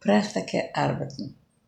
Prachtige arbeiten.